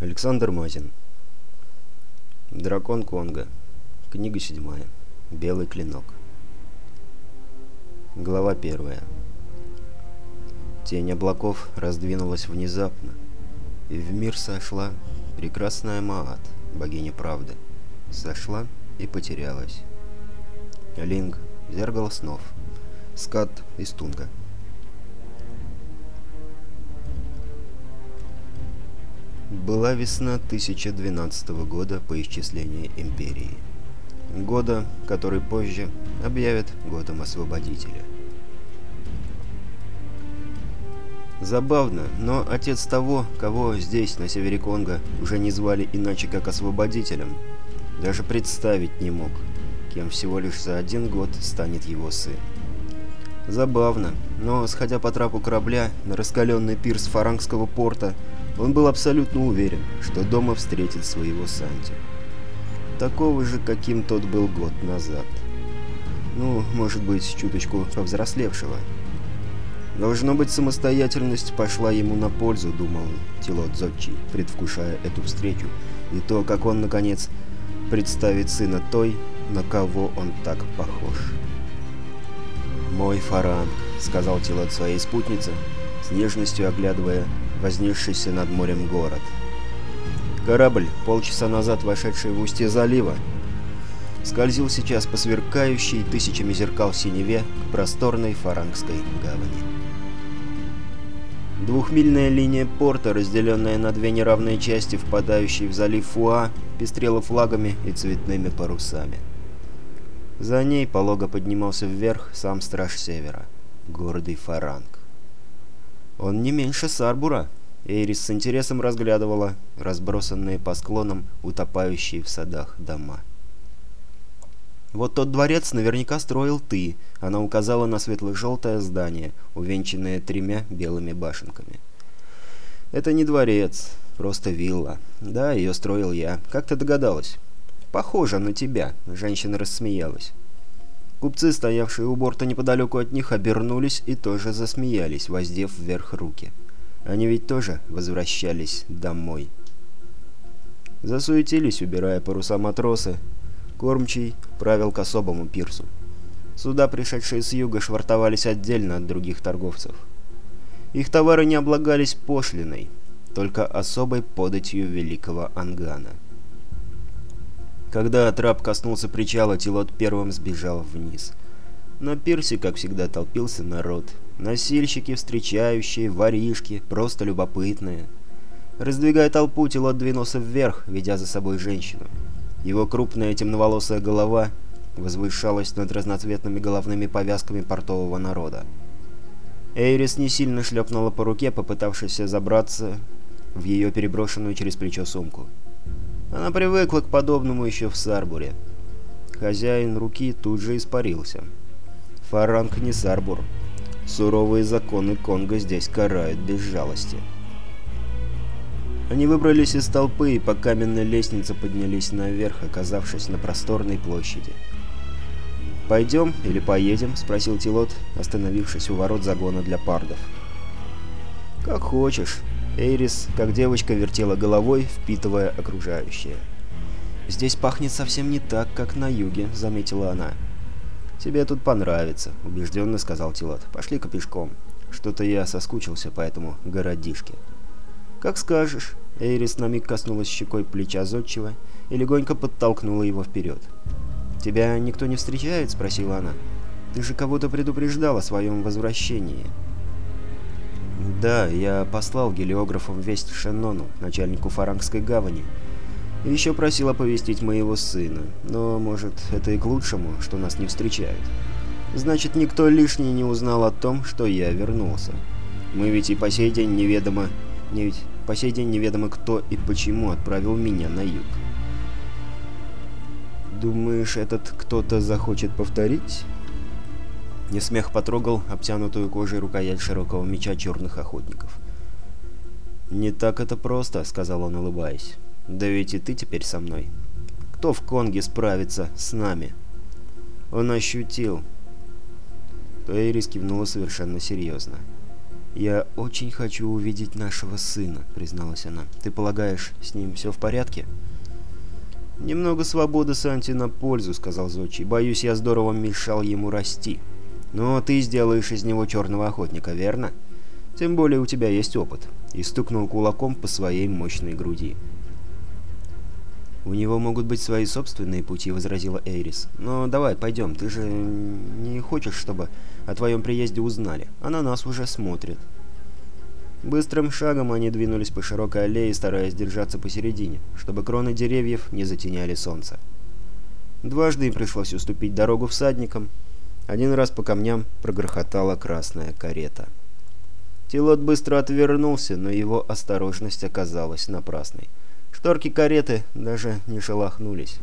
Александр Мазин. Дракон Конга. Книга седьмая. Белый клинок. Глава первая. Тень облаков раздвинулась внезапно, и в мир сошла прекрасная Маат, богиня правды. Сошла и потерялась. Линг, зеркало снов. Скат из Тунга. Была весна 1012 года по исчислению Империи. Года, который позже объявят годом Освободителя. Забавно, но отец того, кого здесь, на севере Конго, уже не звали иначе как Освободителем, даже представить не мог, кем всего лишь за один год станет его сын. Забавно, но, сходя по трапу корабля на раскаленный пирс Фарангского порта, он был абсолютно уверен, что дома встретит своего Санти. Такого же, каким тот был год назад. Ну, может быть, чуточку повзрослевшего. Должно быть, самостоятельность пошла ему на пользу, думал Тилот Зодчий, предвкушая эту встречу, и то, как он, наконец, представит сына той, на кого он так похож. «Мой Фаранг», — сказал Тилот своей спутнице, с нежностью оглядывая вознесшийся над морем город. Корабль, полчаса назад вошедший в устье залива, скользил сейчас по сверкающей тысячами зеркал синеве к просторной Фарангской гавани. Двухмильная линия порта, разделенная на две неравные части, впадающие в залив Фуа, пестрела флагами и цветными парусами. За ней полого поднимался вверх сам Страж Севера, гордый Фаранг. Он не меньше Сарбура. Эйрис с интересом разглядывала разбросанные по склонам, утопающие в садах дома. «Вот тот дворец наверняка строил ты», — она указала на светло-желтое здание, увенчанное тремя белыми башенками. «Это не дворец, просто вилла. Да, ее строил я. Как ты догадалась?» «Похоже на тебя», — женщина рассмеялась. Купцы, стоявшие у борта неподалеку от них, обернулись и тоже засмеялись, воздев вверх руки. Они ведь тоже возвращались домой. Засуетились, убирая паруса матросы. Кормчий правил к особому пирсу. Суда, пришедшие с юга, швартовались отдельно от других торговцев. Их товары не облагались пошлиной, только особой податью великого Ангана. Когда трап коснулся причала, Тилот первым сбежал вниз. На пирсе, как всегда, толпился народ. Носильщики, встречающие, воришки, просто любопытные. Раздвигая толпу, Тилот двинулся вверх, ведя за собой женщину. Его крупная темноволосая голова возвышалась над разноцветными головными повязками портового народа. Эйрис не сильно шлепнула по руке, попытавшись забраться в ее переброшенную через плечо сумку. Она привыкла к подобному еще в Сарбуре. Хозяин руки тут же испарился. Фаранг не Сарбур. Суровые законы Конго здесь карают без жалости. Они выбрались из толпы и по каменной лестнице поднялись наверх, оказавшись на просторной площади. «Пойдем или поедем?» — спросил Тилот, остановившись у ворот загона для пардов. «Как хочешь», Эйрис, как девочка, вертела головой, впитывая окружающее. «Здесь пахнет совсем не так, как на юге», — заметила она. «Тебе тут понравится», — убежденно сказал Тилот. «Пошли-ка пешком. Что-то я соскучился по этому городишке». «Как скажешь». Эйрис на миг коснулась щекой плеча Зодчего и легонько подтолкнула его вперед. «Тебя никто не встречает?» — спросила она. «Ты же кого-то предупреждал о своем возвращении». Да, я послал гелиографом весть Шеннону, начальнику Фарангской гавани. Еще просил оповестить моего сына. Но, может, это и к лучшему, что нас не встречают. Значит, никто лишний не узнал о том, что я вернулся. Мы ведь и по сей день неведомо... Не ведь по сей день неведомо кто и почему отправил меня на юг. Думаешь, этот кто-то захочет повторить? Несмех потрогал обтянутую кожей рукоять широкого меча черных охотников. «Не так это просто», — сказал он, улыбаясь. «Да ведь и ты теперь со мной. Кто в Конге справится с нами?» Он ощутил. То Эрис кивнула совершенно серьезно. «Я очень хочу увидеть нашего сына», — призналась она. «Ты полагаешь, с ним все в порядке?» «Немного свободы Санти на пользу», — сказал Зодчий. «Боюсь, я здорово мешал ему расти. Но ты сделаешь из него черного охотника, верно? Тем более у тебя есть опыт». И стукнул кулаком по своей мощной груди. «У него могут быть свои собственные пути», — возразила Эйрис. «Но давай, пойдем, ты же не хочешь, чтобы о твоем приезде узнали, а на нас уже смотрят». Быстрым шагом они двинулись по широкой аллее, стараясь держаться посередине, чтобы кроны деревьев не затеняли солнце. Дважды им пришлось уступить дорогу всадникам. Один раз по камням прогрохотала красная карета. Тилот быстро отвернулся, но его осторожность оказалась напрасной. Шторки кареты даже не шелохнулись.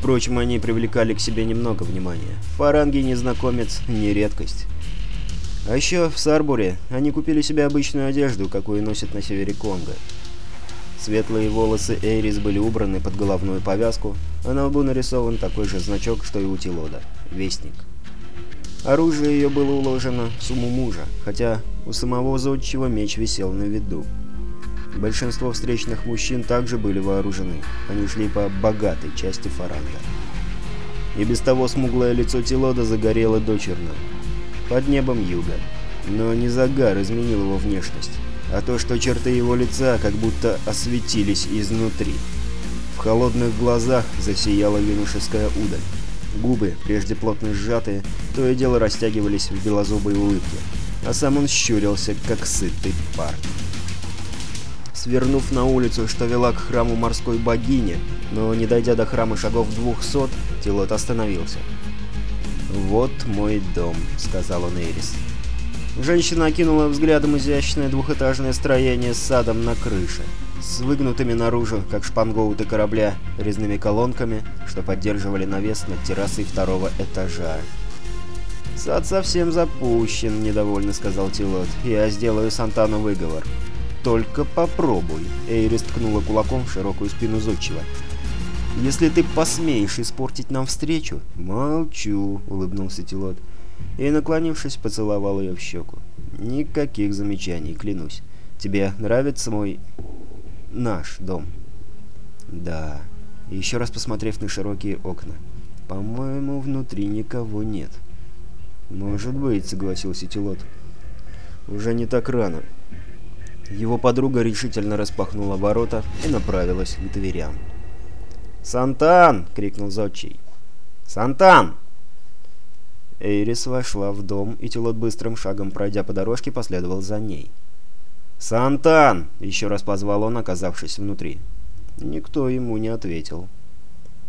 Впрочем, они привлекали к себе немного внимания. В Фаранге незнакомец не редкость. А еще в Сарбуре они купили себе обычную одежду, какую носят на севере Конго. Светлые волосы Эйрис были убраны под головную повязку, а на лбу нарисован такой же значок, что и у Тилода — Вестник. Оружие ее было уложено в сумму мужа, хотя у самого зодчего меч висел на виду. Большинство встречных мужчин также были вооружены. Они шли по богатой части фаранга. И без того смуглое лицо Тилода загорело дочерно. Под небом юга. Но не загар изменил его внешность, а то, что черты его лица как будто осветились изнутри. В холодных глазах засияла юношеская удаль. Губы, прежде плотно сжатые, то и дело растягивались в белозубой улыбке, а сам он щурился, как сытый парк свернув на улицу, что вела к храму морской богини, но не дойдя до храма шагов двухсот, Тилот остановился. «Вот мой дом», — сказал он. Женщина окинула взглядом изящное двухэтажное строение с садом на крыше, с выгнутыми наружу, как шпангоуты корабля, резными колонками, что поддерживали навес над террасой второго этажа. «Сад совсем запущен», — недовольно сказал Тилот. «Я сделаю Сантану выговор». «Только попробуй», — Эйрис ткнула кулаком в широкую спину зодчего. «Если ты посмеешь испортить нам встречу...» «Молчу», — улыбнулся Тилот. И, наклонившись, поцеловал ее в щеку. «Никаких замечаний, клянусь. Тебе нравится мой... наш дом?» «Да». Еще раз посмотрев на широкие окна. «По-моему, внутри никого нет». «Может быть», — согласился Тилот. «Уже не так рано. Его подруга решительно распахнула ворота и направилась к дверям. «Сантан!» — крикнул Зодчий. «Сантан!» Эйрис вошла в дом, и Тилот быстрым шагом, пройдя по дорожке, последовал за ней. «Сантан!» — еще раз позвал он, оказавшись внутри. Никто ему не ответил.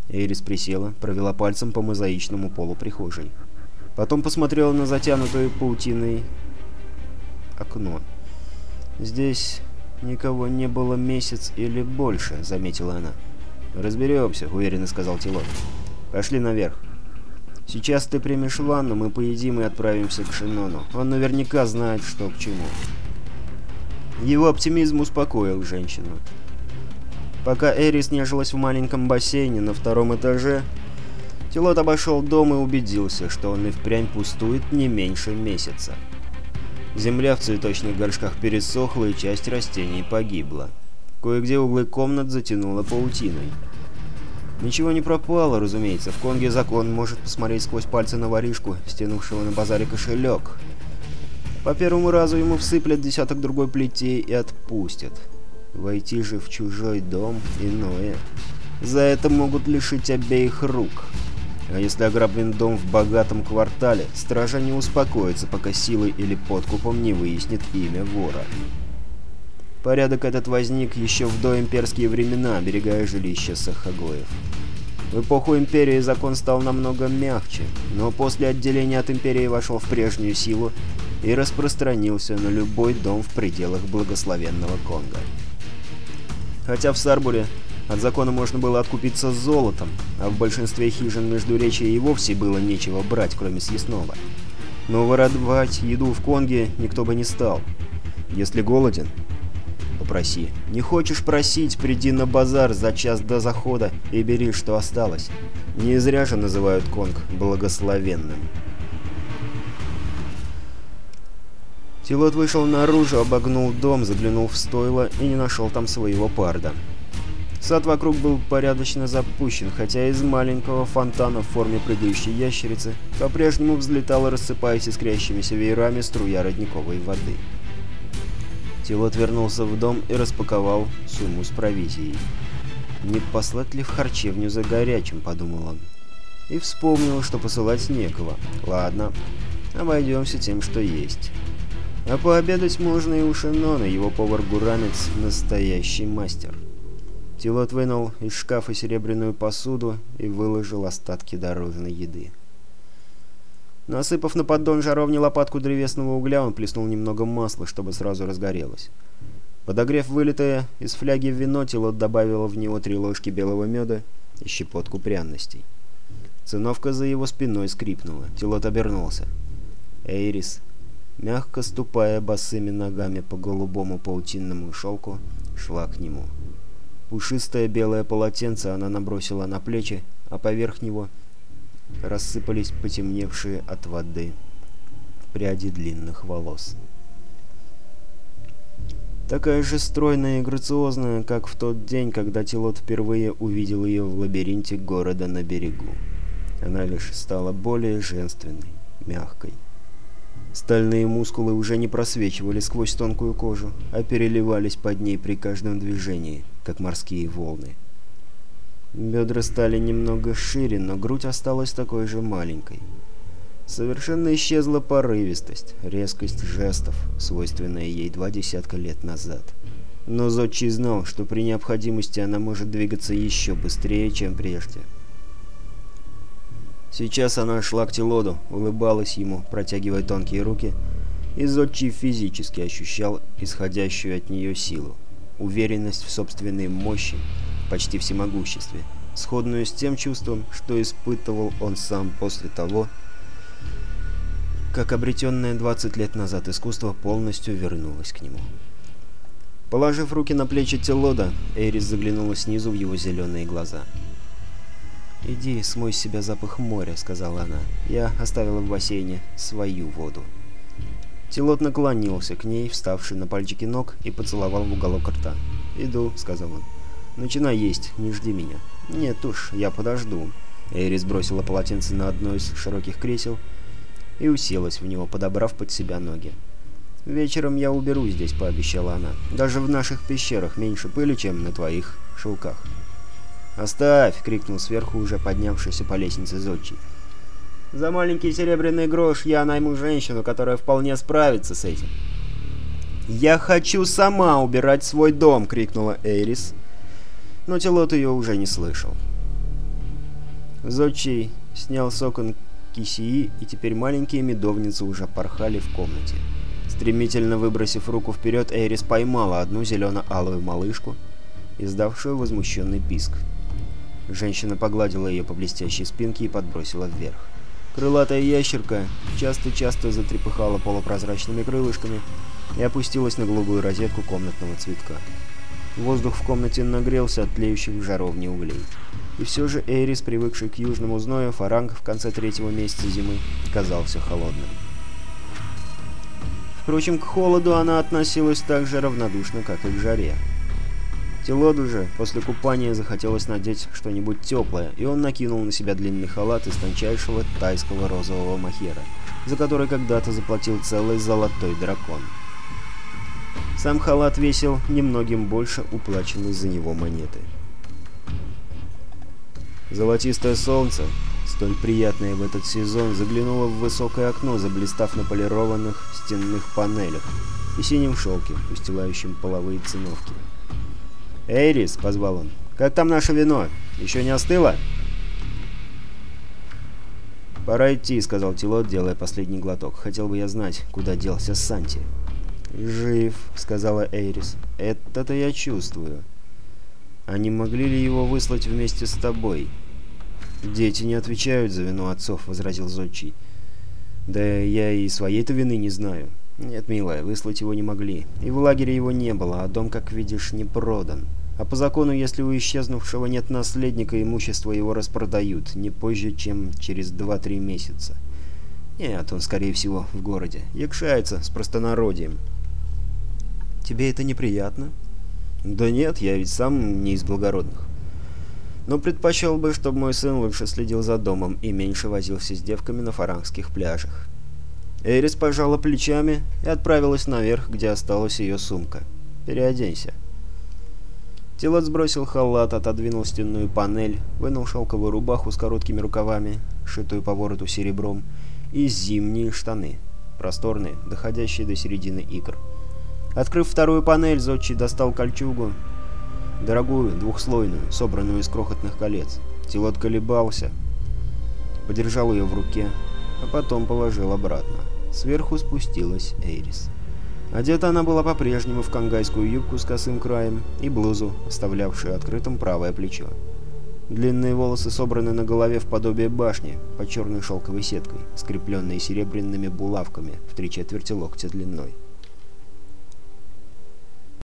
Эйрис присела, провела пальцем по мозаичному полу прихожей. Потом посмотрела на затянутое паутиной окно. «Здесь никого не было месяц или больше», — заметила она. «Разберемся», — уверенно сказал Тилот. «Пошли наверх. Сейчас ты примешь ванну, мы поедим и отправимся к Шинону. Он наверняка знает, что к чему». Его оптимизм успокоил женщину. Пока Эрис нежилась в маленьком бассейне на втором этаже, Тилот обошел дом и убедился, что он и впрямь пустует не меньше месяца. Земля в цветочных горшках пересохла, и часть растений погибла. Кое-где углы комнат затянуло паутиной. Ничего не пропало, разумеется. В Конге закон может посмотреть сквозь пальцы на воришку, стянувшего на базаре кошелек. По первому разу ему всыплят десяток другой плетей и отпустят. Войти же в чужой дом иное. За это могут лишить обеих рук. А если ограблен дом в богатом квартале, стража не успокоится, пока силой или подкупом не выяснит имя вора. Порядок этот возник еще в доимперские времена, оберегая жилища Сахагоев. В эпоху Империи закон стал намного мягче, но после отделения от Империи вошел в прежнюю силу и распространился на любой дом в пределах благословенного Конга. Хотя в Сарбуре от закона можно было откупиться золотом, а в большинстве хижин Междуречия и вовсе было нечего брать, кроме съестного. Но воровать еду в Конге никто бы не стал. Если голоден, попроси. Не хочешь просить, приди на базар за час до захода и бери, что осталось. Не зря же называют Конг благословенным. Тилот вышел наружу, обогнул дом, заглянул в стойло и не нашел там своего парда. Сад вокруг был порядочно запущен, хотя из маленького фонтана в форме прыгающей ящерицы по-прежнему взлетала, рассыпаясь искрящимися веерами струя родниковой воды. Тилот вернулся в дом и распаковал сумму с провизией. «Не послать ли в харчевню за горячим?» — подумал он. И вспомнил, что посылать некого. «Ладно, обойдемся тем, что есть». А пообедать можно и у Шинона, его повар-гуранец — настоящий мастер. Тилот вынул из шкафа серебряную посуду и выложил остатки дорожной еды. Насыпав на поддон жаровни лопатку древесного угля, он плеснул немного масла, чтобы сразу разгорелось. Подогрев вылитое из фляги вино, Тилот добавил в него три ложки белого меда и щепотку пряностей. Циновка за его спиной скрипнула. Тилот обернулся. Эйрис мягко ступая босыми ногами по голубому паутинному шелку, шла к нему. Пушистое белое полотенце она набросила на плечи, а поверх него рассыпались потемневшие от воды пряди длинных волос. Такая же стройная и грациозная, как в тот день, когда Тилот впервые увидел ее в лабиринте города на берегу. Она лишь стала более женственной, мягкой. Стальные мускулы уже не просвечивали сквозь тонкую кожу, а переливались под ней при каждом движении, как морские волны. Бедра стали немного шире, но грудь осталась такой же маленькой. Совершенно исчезла порывистость, резкость жестов, свойственная ей два десятка лет назад. Но Зодчий знал, что при необходимости она может двигаться еще быстрее, чем прежде. Сейчас она шла к Тилоду, улыбалась ему, протягивая тонкие руки, и Зодчий физически ощущал исходящую от нее силу, уверенность в собственной мощи, почти всемогуществе, сходную с тем чувством, что испытывал он сам после того, как обретенное 20 лет назад искусство полностью вернулось к нему. Положив руки на плечи Телода, Эрис заглянула снизу в его зеленые глаза. «Иди, смой с себя запах моря», — сказала она. «Я оставила в бассейне свою воду». Тилот наклонился к ней, вставший на пальчики ног, и поцеловал в уголок рта. «Иду», — сказал он. «Начинай есть, не жди меня». «Нет уж, я подожду». Эрис бросила полотенце на одно из широких кресел и уселась в него, подобрав под себя ноги. «Вечером я уберу здесь», — пообещала она. «Даже в наших пещерах меньше пыли, чем на твоих шелках». «Оставь!» — крикнул сверху уже поднявшийся по лестнице Зодчий. «За маленький серебряный грош я найму женщину, которая вполне справится с этим». «Я хочу сама убирать свой дом!» — крикнула Эйрис. Но Телот ее уже не слышал. Зодчий снял с окон кисии, и теперь маленькие медовницы уже порхали в комнате. Стремительно выбросив руку вперед, Эйрис поймала одну зелено-алую малышку, издавшую возмущенный писк. Женщина погладила ее по блестящей спинке и подбросила вверх. Крылатая ящерка часто-часто затрепыхала полупрозрачными крылышками и опустилась на голубую розетку комнатного цветка. Воздух в комнате нагрелся от тлеющих в жаровне углей. И все же Эйрис, привыкший к южному зною, фаранг в конце третьего месяца зимы казался холодным. Впрочем, к холоду она относилась так же равнодушно, как и к жаре. Телоду же после купания захотелось надеть что-нибудь теплое, и он накинул на себя длинный халат из тончайшего тайского розового махера, за который когда-то заплатил целый золотой дракон. Сам халат весил немногим больше уплаченной за него монеты. Золотистое солнце, столь приятное в этот сезон, заглянуло в высокое окно, заблистав на полированных стенных панелях и синем шелке, устилающем половые циновки. «Эйрис!» — позвал он. «Как там наше вино? Еще не остыло?» «Пора идти», — сказал Тилот, делая последний глоток. «Хотел бы я знать, куда делся Санти». «Жив», — сказала Эйрис. «Это-то я чувствую». «А не могли ли его выслать вместе с тобой?» «Дети не отвечают за вину отцов», — возразил Зодчий. «Да я и своей-то вины не знаю». «Нет, милая, выслать его не могли. И в лагере его не было, а дом, как видишь, не продан. А по закону, если у исчезнувшего нет наследника, имущество его распродают, не позже, чем через 2-3 месяца. Нет, он, скорее всего, в городе. Якшается с простонародием. Тебе это неприятно? Да нет, я ведь сам не из благородных. Но предпочел бы, чтобы мой сын лучше следил за домом и меньше возился с девками на фарангских пляжах. Эрис пожала плечами и отправилась наверх, где осталась ее сумка. «Переоденься». Тилот сбросил халат, отодвинул стенную панель, вынул шелковую рубаху с короткими рукавами, шитую по вороту серебром, и зимние штаны, просторные, доходящие до середины икр. Открыв вторую панель, Зодчий достал кольчугу, дорогую, двухслойную, собранную из крохотных колец. Тилот колебался, подержал ее в руке, а потом положил обратно. Сверху спустилась Эйрис. Одета она была по-прежнему в кангайскую юбку с косым краем и блузу, оставлявшую открытым правое плечо. Длинные волосы собраны на голове в подобие башни, под черной шелковой сеткой, скрепленной серебряными булавками в три четверти локтя длиной.